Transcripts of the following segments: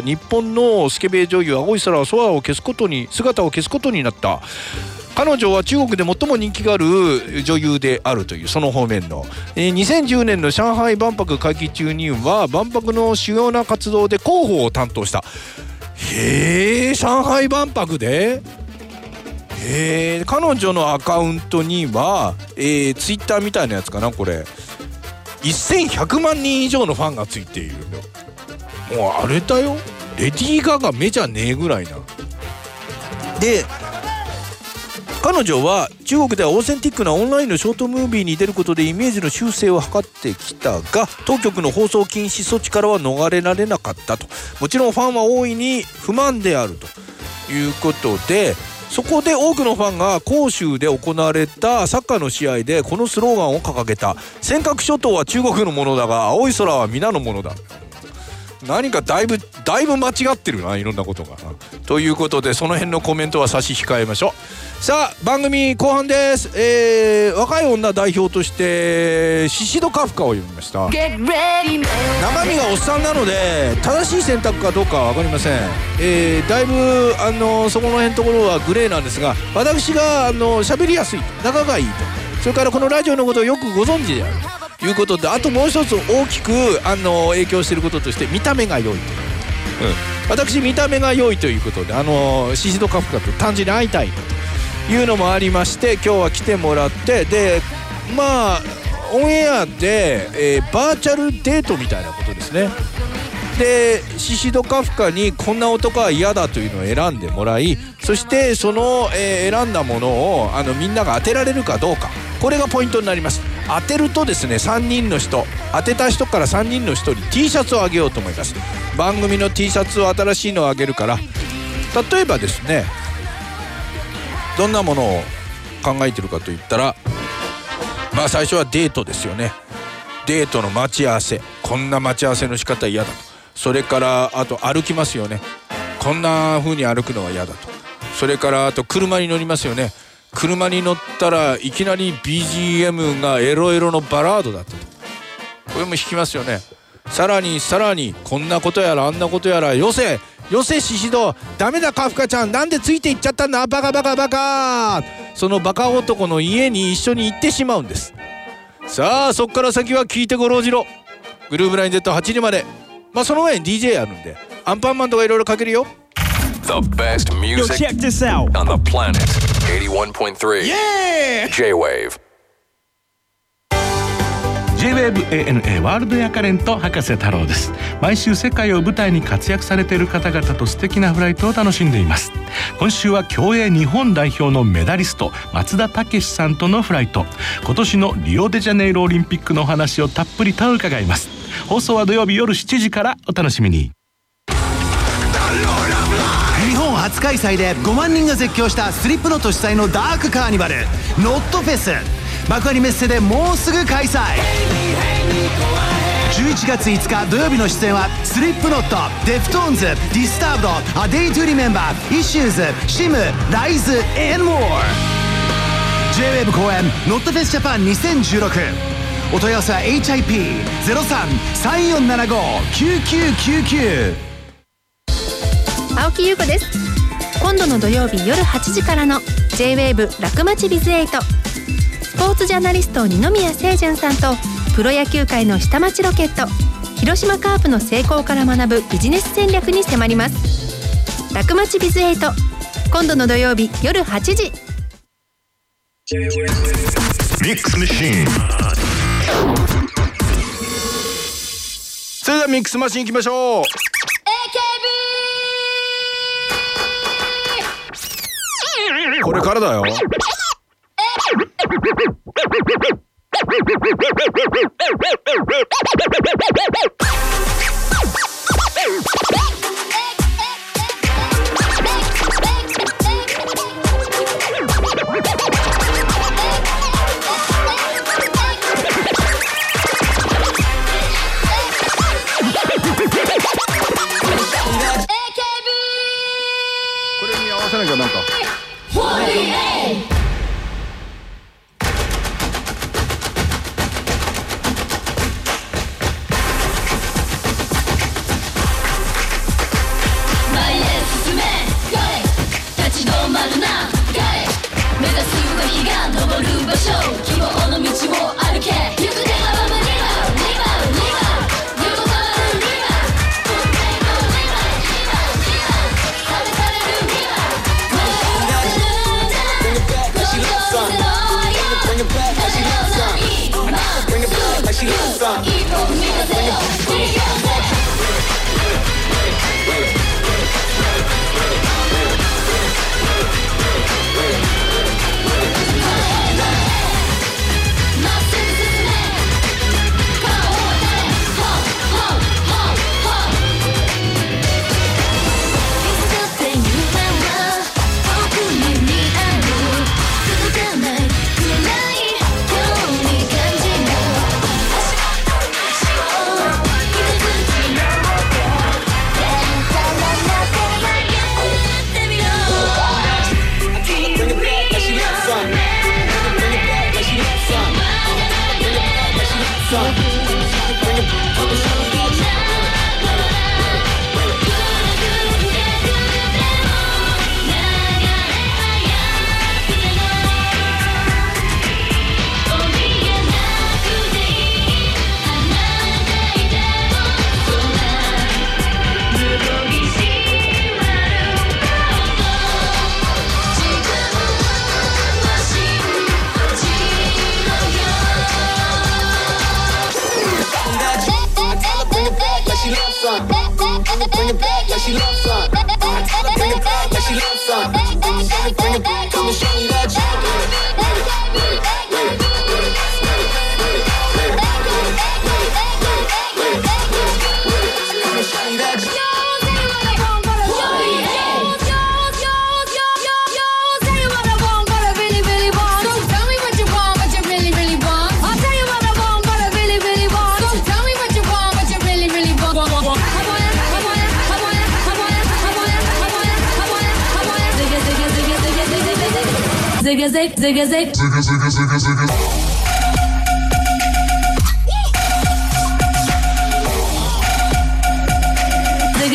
日本のスケベ女優青い空は空を消すことに姿を消すことになった。彼女は中国で最も人気がある女優であるというその方面の、えー、2010年の上海万博会期中には万博の主要な活動で広報を担当した。へえ上海万博で？へえ彼女のアカウントには、えー、ツイッターみたいなやつかなこれ。1100万人以上のファンがついている。のもうあれだよ。レディー・ガガ目じゃねえぐらいな。で彼女は中国ではオーセンティックなオンラインのショートムービーに出ることでイメージの修正を図ってきたが当局の放送禁止措置からは逃れられなかったと。もちろんファンは大いに不満であるということでそこで多くのファンが広州で行われたサッカーの試合でこのスローガンを掲げた「尖閣諸島は中国のものだが青い空は皆のものだ」何かだいぶだいぶ間違ってるないろんなことが。ということでその辺のコメントは差し控えましょう。さあ番組後半です。えー、若い女代表としてシシドカフカを読みました。中身がおっさんなので正しい選択かどうかは分かりません。えー、だいぶあのそこの辺のところはグレーなんですが私があの喋りやすいと仲がいいと。それからこのラジオのことをよくご存知であるいうことであともう一つ大きくあの影響していることとして見た目が良いと、うん、私見た目が良いということであのシシドカフカと単純に会いたいというのもありまして今日は来てもらってでまあオンエアで、えー、バーチャルデートみたいなことですね。でシシドカフカにこんな男は嫌だというのを選んでもらいそしてその、えー、選んだものをあのみんなが当てられるかどうかこれがポイントになります。当てるとですね3人の人当てた人から3人の人に T シャツをあげようと思います。番組の T シャツを新しいのをあげるから例えばですねどんなものを考えてるかといったらまあ最初はデートですよね。デートの待ち合わせ。こんな待ち合わせの仕方嫌だと。それからあと歩きますよね。こんな風に歩くのは嫌だと。それからあと車に乗りますよね。車に乗ったらいきなり BGM がエロエロのバラードだったと。これも弾きますよね。さらにさらにこんなことやらあんなことやらよせよせシシドダメだカフカちゃん。なんでついていっちゃったんだ？バカバカバカ。そのバカ男の家に一緒に行ってしまうんです。さあそっから先は聞いてごろじろ。グルーブライン Z8 時まで。まあその前に DJ やるんで。アンパンマンとかいろいろかけるよ。The best music Yo, check this out. on the planet 81.3 Yeah! J-Wave. J-WAVE ANA ワールドヤカレント博士太郎です。毎週世界を舞台に活躍されている方々と素敵なフライトを楽しんでいます。今週は競泳日本代表のメダリスト松田丈志さんとのフライト。今年のリオデジャネイロオリンピックのお話をたっぷりと伺います。放送は土曜日夜7時からお楽しみに日本初開催で5万人が絶叫した Slipknot 主催の Dark Carnival Knotfest。幕張メッセでもうすぐ開催。11月5日土曜日の出演はスリップノットデフトーンズディスターブドアデイトゥリメンバーイシューズシムライズ and more J-WAVE 後援 Knotfest Japan 2016お問い合わせは HIP0334759999 青木優子です。今度の土曜日夜8時からの J-WAVE 楽町ビズ8スポーツジャーナリスト二宮清純さんとプロ野球界の下町ロケット広島カープの成功から学ぶビジネス戦略に迫ります。楽町ビズ8今度の土曜日夜8時。ミックスマシーンそれではミックスマシーンいきましょうれからだよ。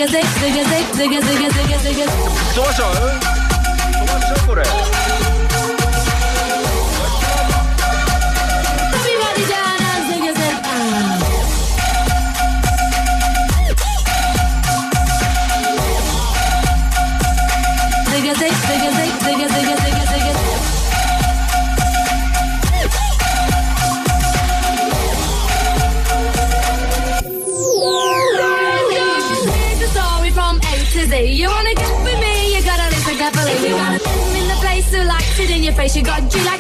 zigga zig, zigga zig, zigga zigga zigga zigga. Savaş abi. Savaş. She got G like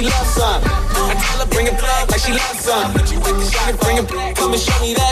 she loves some. I tell her bring a plug like she loves some. Bring a, come and show me that.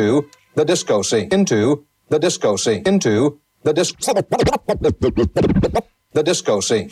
into the disco scene, into the disco scene, into the disco, the disco scene.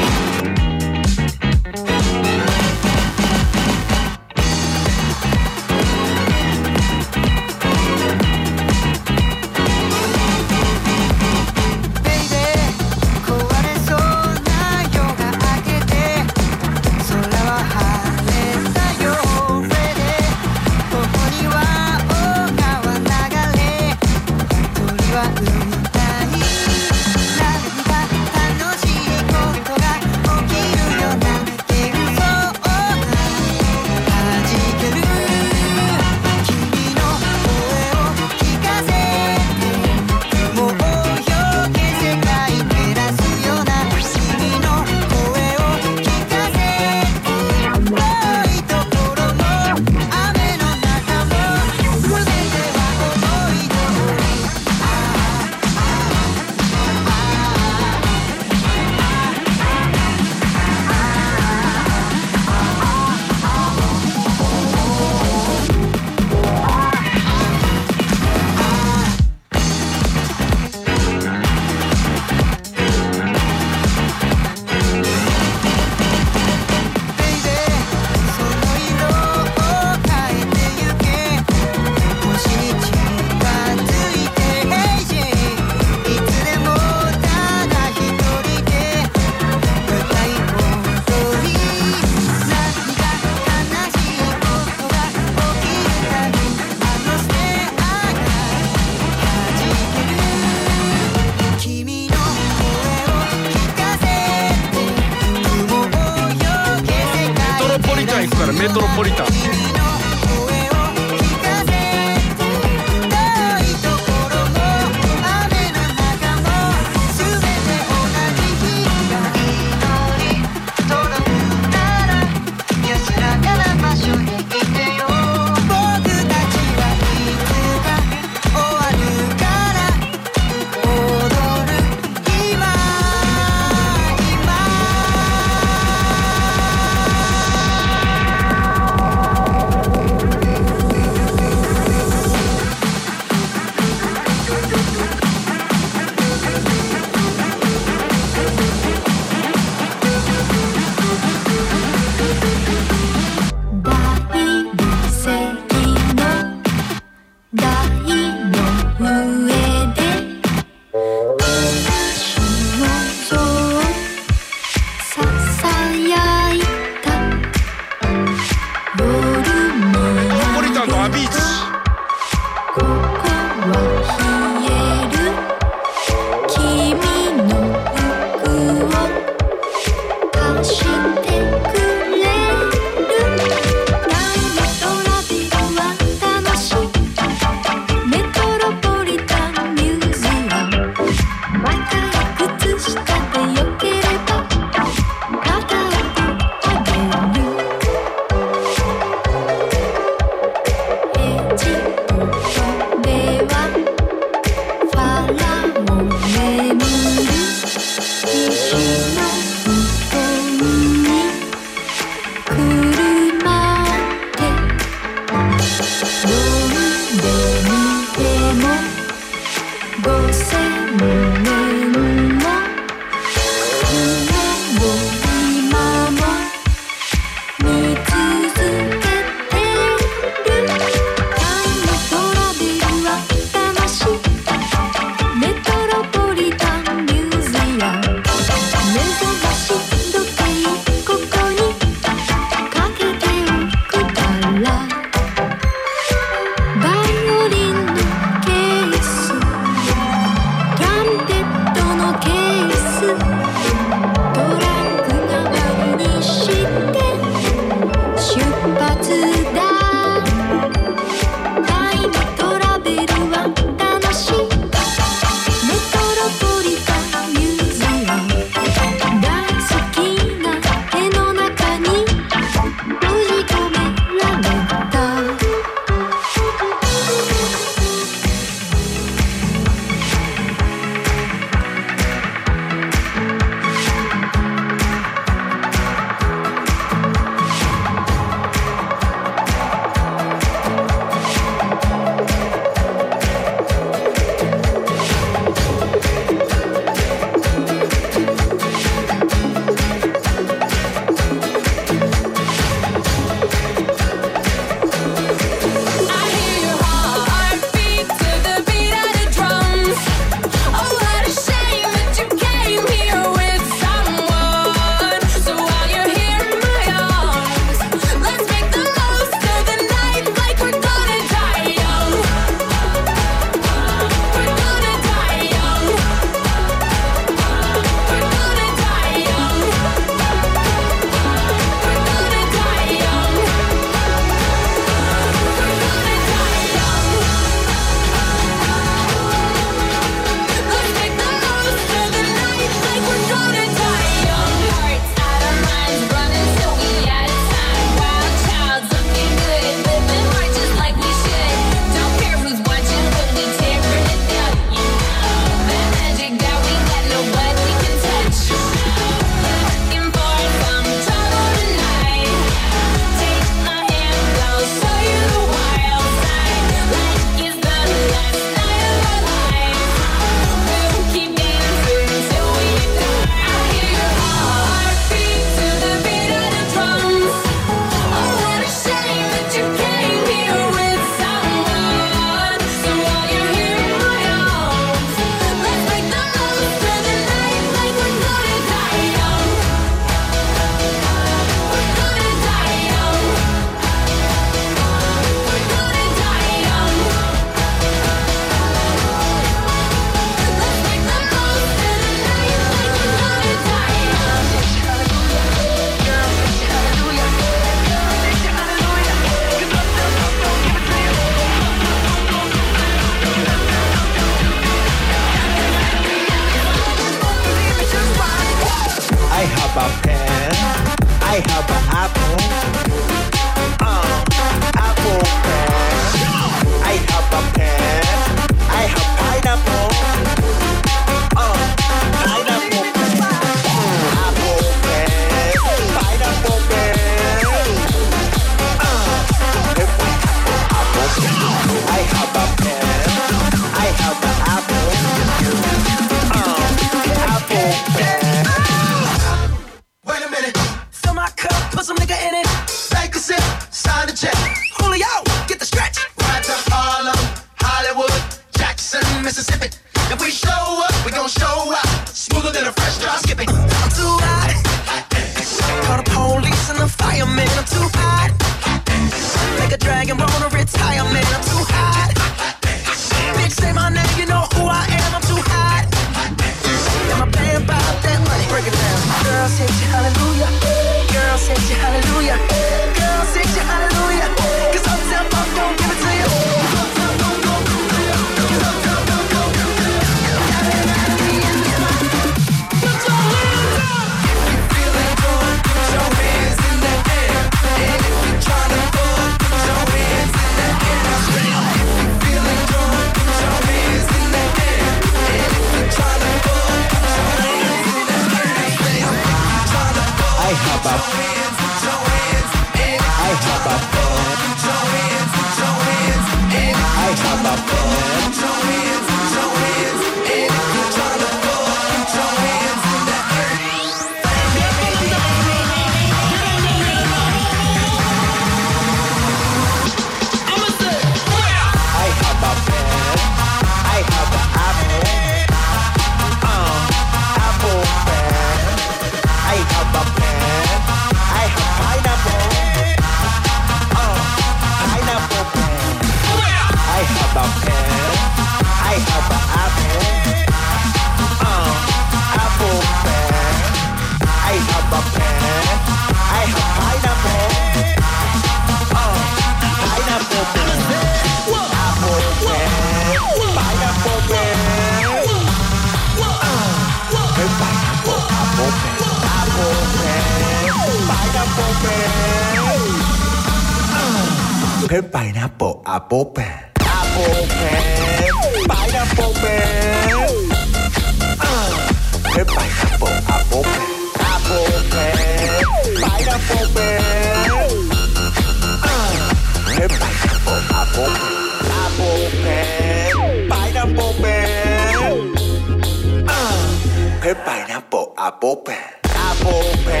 Apope. Apope.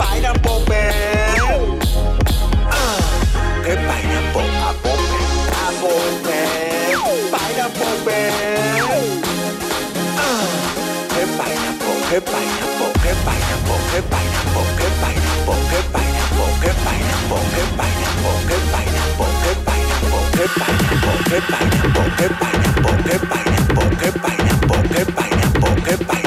Pineapple. Uh, cái pineapple Apope. Apope. Pineapple. Uh, cái pineapple. Cái pineapple. Cái pineapple. Cái pineapple. Cái pineapple. Cái pineapple. Cái pineapple. Cái pineapple. Cái pineapple. Cái pineapple. Cái pineapple. Cái pineapple. Cái pineapple. Cái pineapple. Cái pineapple. Cái pineapple. Cái pineapple.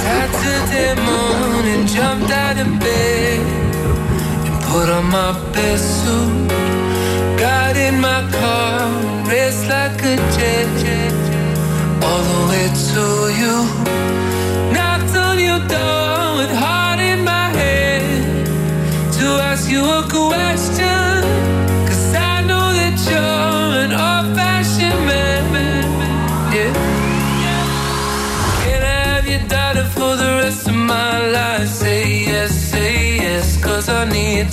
Saturday morning, jumped out of bed put on my best suit. Got in my car, raced like a jet, all the way to you.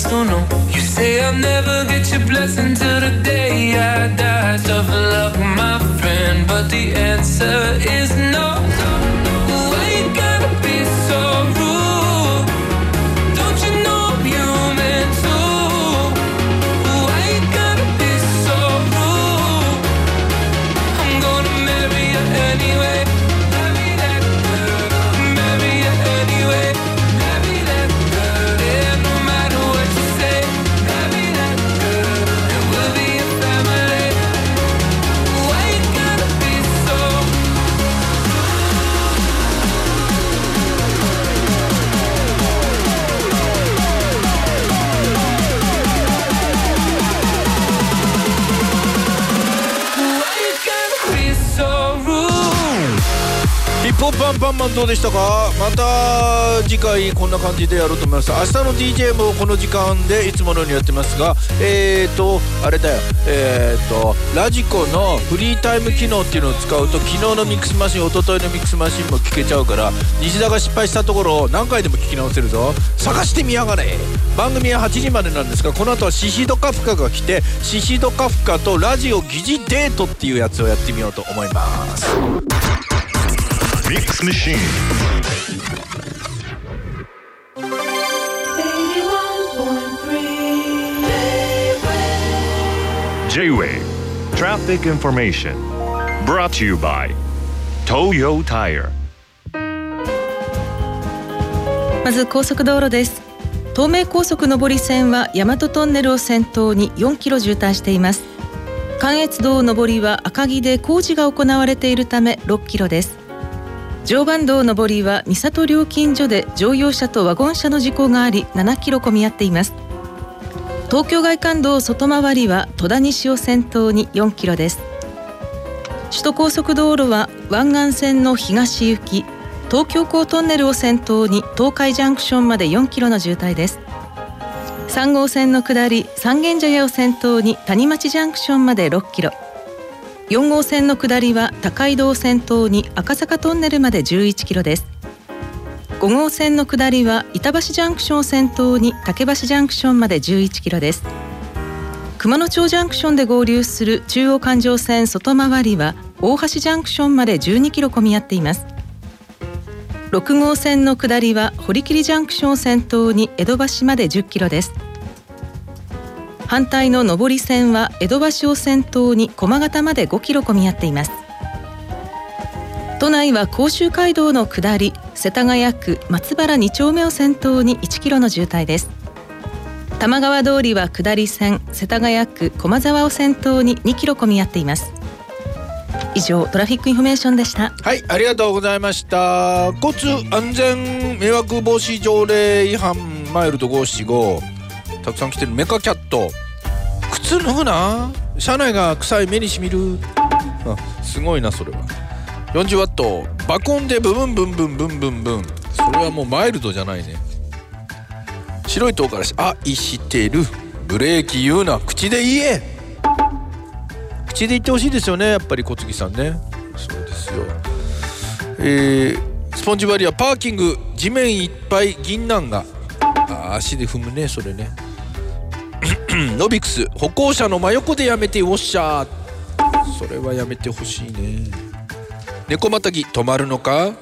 To. You say I'll never get your blessing till the day I die. Tough luck, my friend, but the answer is no. プアンパンマンどうでしたか？また次回こんな感じでやろうと思います。明日の DJ もこの時間でいつものようにやってますがえーとあれだよ。えーとラジコのフリータイム機能っていうのを使うと昨日のミックスマシン一昨日のミックスマシンも聞けちゃうから西田が失敗したところを何回でも聞き直せるぞ。探してみやがれ。番組は8時までなんですがこの後はシシドカフカが来てシシドカフカとラジオ疑似デートっていうやつをやってみようと思います。Mix Machine. J-Way. Traffic Information. Brought to you by Toyo Tire. まず高速道路です。東名高速上り線は大和トンネルを先頭に4キロ渋滞しています。関越道上りは赤城で工事が行われているため6キロです。常磐道上りは三郷料金所で乗用車とワゴン車の事故があり7キロ混み合っています。東京外環道外回りは戸田西を先頭に4キロです。首都高速道路は湾岸線の東行き東京港トンネルを先頭に東海ジャンクションまで4キロの渋滞です。3号線の下り三軒茶屋を先頭に谷町ジャンクションまで6キロ。4号線の下りは高井戸を先頭に赤坂トンネルまで11キロです。5号線の下りは板橋ジャンクション先頭に竹橋ジャンクションまで11キロです。熊野町ジャンクションで合流する中央環状線外回りは大橋ジャンクションまで12キロ混み合っています。6号線の下りは堀切ジャンクション先頭に江戸橋まで10キロです。反対の上り線は江戸橋を先頭に駒形まで5キロ混み合っています。都内は甲州街道の下り世田谷区松原2丁目を先頭に1キロの渋滞です。玉川通りは下り線世田谷区駒沢を先頭に2キロ混み合っています。以上トラフィックインフォメーションでした。はいありがとうございました。交通安全迷惑防止条例違反マイルド575たくさん来てる。メカキャット。靴脱ぐな。車内が臭い目にしみる。あすごいなそれは。40ワット。爆音でブブンブンブンブンブンブン。それはもうマイルドじゃないね。白い唐辛子愛してる。ブレーキ言うな。口で言え。口で言ってほしいですよね。やっぱり小杉さんね。そうですよ。えー、スポンジバリアパーキング。地面いっぱい銀杏が。あ足で踏むねそれね。ノビクス歩行者の真横でやめてウォッシャー。それはやめてほしいね。猫またぎ止まるのか？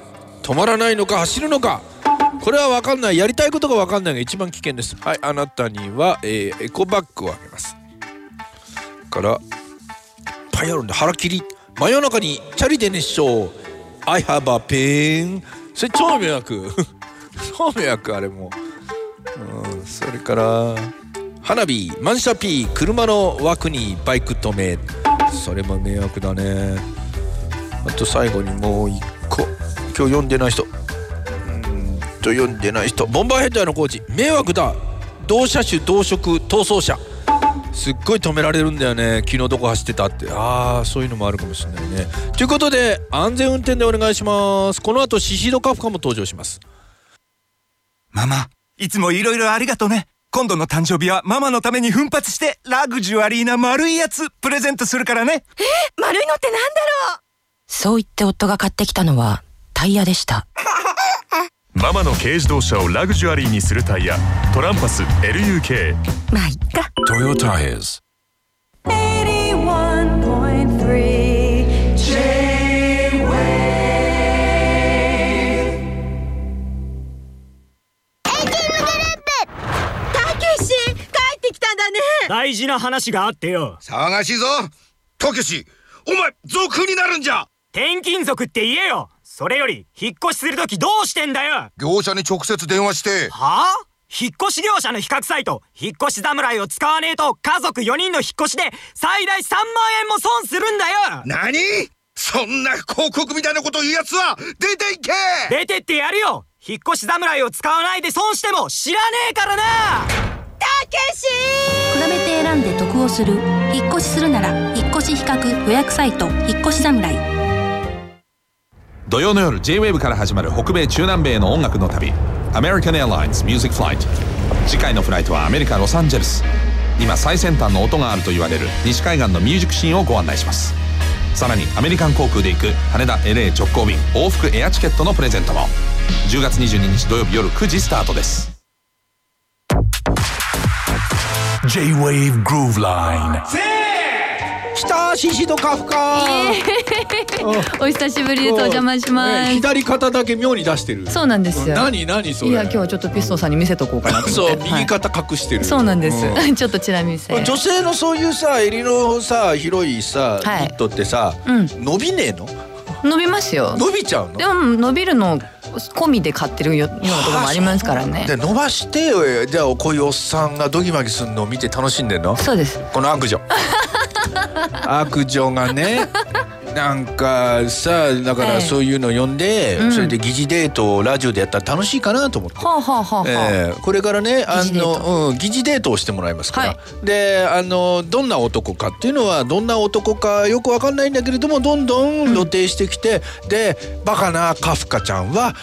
止まらないのか？走るのか？これは分かんない。やりたいことが分かんないが一番危険です。はいあなたには、えーエコバッグをあげます。からいっぱいあるんで腹切り。真夜中にチャリで熱唱。I have a pain それ超迷惑。超迷惑あれも。うんそれから花火満車 P 車の枠にバイク止め。それも迷惑だね。あと最後にもう一個。今日読んでない人。うーんと読んでない人。ボンバーヘッドやのコーチ。迷惑だ。同車種同色逃走車すっごい止められるんだよね。昨日どこ走ってたって。ああそういうのもあるかもしれないね。ということで安全運転でお願いします。この後シシドカフカも登場します。ママ、いつもいろいろありがとね。今度の誕生日はママのために奮発してラグジュアリーな丸いやつプレゼントするからね。丸いのってなんだろう？そう言って夫が買ってきたのはタイヤでした。ママの軽自動車をラグジュアリーにするタイヤトランパス LUK まあいっか。Toyo Tires た 大事な話があってよ。騒がしいぞたけしお前族になるんじゃ。転勤族って言えよ。それより引っ越しするときどうしてんだよ。業者に直接電話して。はあ？引っ越し業者の比較サイト引っ越し侍を使わねえと家族4人の引っ越しで最大3万円も損するんだよ。何？そんな広告みたいなこと言うやつは出ていけ！出てってやるよ。引っ越し侍を使わないで損しても知らねえからな。たけし。比べて選んで得をする。引っ越しするなら引っ越し比較予約サイト引っ越し侍。土曜の夜 J-WAVE から始まる北米中南米への音楽の旅。American Airlines Music Flight 次回のフライトはアメリカ・ロサンゼルス今最先端の音があると言われる西海岸のミュージックシーンをご案内します。さらにアメリカン航空で行く羽田 LA 直行便往復エアチケットのプレゼントも。10月22日土曜日夜9時スタートです J-Wave Groove Line. 来たシシドカ。フカお久しぶりです。お邪魔します、ね左肩だけ妙に出してる。そうなんですよ。何何それ？いや今日はちょっとピストンさんに見せとこうかなと思そうって右肩隠してる、そうなんです、う ちょっとチラ見せ。女性のそういうさ襟のさ広いさ、はい。ニットってさ、伸びねえの？伸びますよ。伸びちゃうの？でも伸びるの込みで買ってるよようなところもありますからね。で伸ばしてよじゃあこういうおっさんがドギマギするのを見て楽しんでんの？そうです。この悪女。悪女がねなんかさだからそういうの読んで、うん。それで疑似デートをラジオでやったら楽しいかなと思って。はあはあはあはあ、ええ。これからねあの、うん、疑似デートをしてもらいますから、であのどんな男かっていうのはどんな男かよくわかんないんだけれどもどんどん露呈してきて、でバカなカフカちゃんは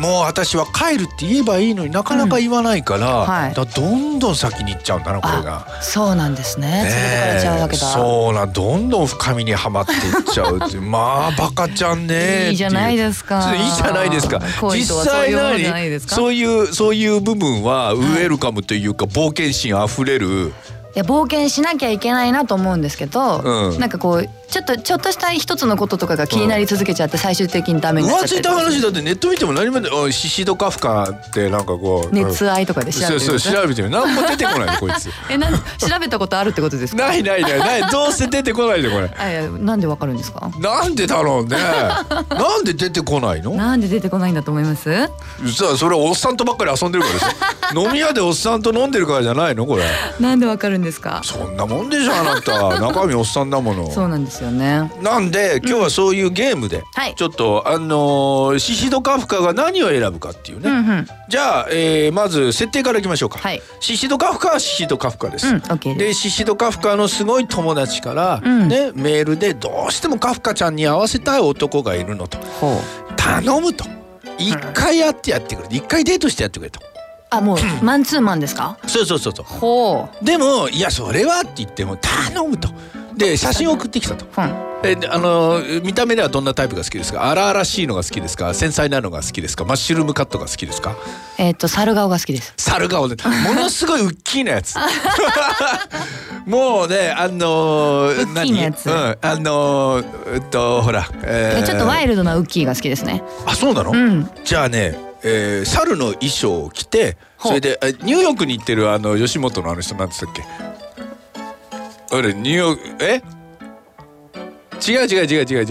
もう私は帰るって言えばいいのになかなか言わないから,、はい。だどんどん先に行っちゃうんだなこれが。そうなんですね。連れてかれちゃうわけだ、ええそうなんどんどん深みにはまっていっちゃうっていう。まあバカちゃんね。いいじゃないですか。いういいじゃないですか。実際何そういうそういう部分はウェルカムというか冒険心あふれる。いや冒険しなきゃいけないなと思うんですけど、うん。なんかこうちょっとちょっとした一つのこととかが気になり続けちゃって最終的にダメになっちゃっ浮ついた話だってネット見ても何もおいシシドカフカってなんかこう熱愛とかで調べてるそうそう調べてる何も出てこないのこいつ。えなん調べたことあるってことですか？ないないないないどうせ出てこないでこれ。あいやなんでわかるんですか？なんでだろうね。なんで出てこないの？なんで出てこないんだと思います？さあそれはおっさんとばっかり遊んでるからでしょ飲み屋でおっさんと飲んでるからじゃないのこれ。なんでわかるんですか？そんなもんでしょあなた。中身おっさんだもの。そうなんですですよね。なんで今日はそういうゲームで、はい。ちょっとあのーシシド・カフカが何を選ぶかっていうね、うんうん。じゃあ、えーまず設定からいきましょうか、はい。シシド・カフカはシシド・カフカです、うん OK でシシド・カフカのすごい友達から、うん。ね、メールでどうしてもカフカちゃんに会わせたい男がいるのと。頼むと。一回やってやってくれ一回デートしてやってくれと。あもう マンツーマンですか？そうそうそうそう。ほでもいやそれはって言っても頼むとで写真を送ってきたと、えであの見た目ではどんなタイプが好きですか？荒々しいのが好きですか？繊細なのが好きですか？マッシュルームカットが好きですか？うえっ、と猿顔が好きです。猿顔で。ものすごいウッキーなやつ。もうねあのー、ウッキーなやつ。何うん、あのー、えっとほら、えー。ちょっとワイルドなウッキーが好きですね。あそうなの、うん。じゃあね、えー、猿の衣装を着てそれでえニューヨークに行ってるあの吉本のあの人なんつったっけ？あれニューヨークえ？違う違う違う違う違う。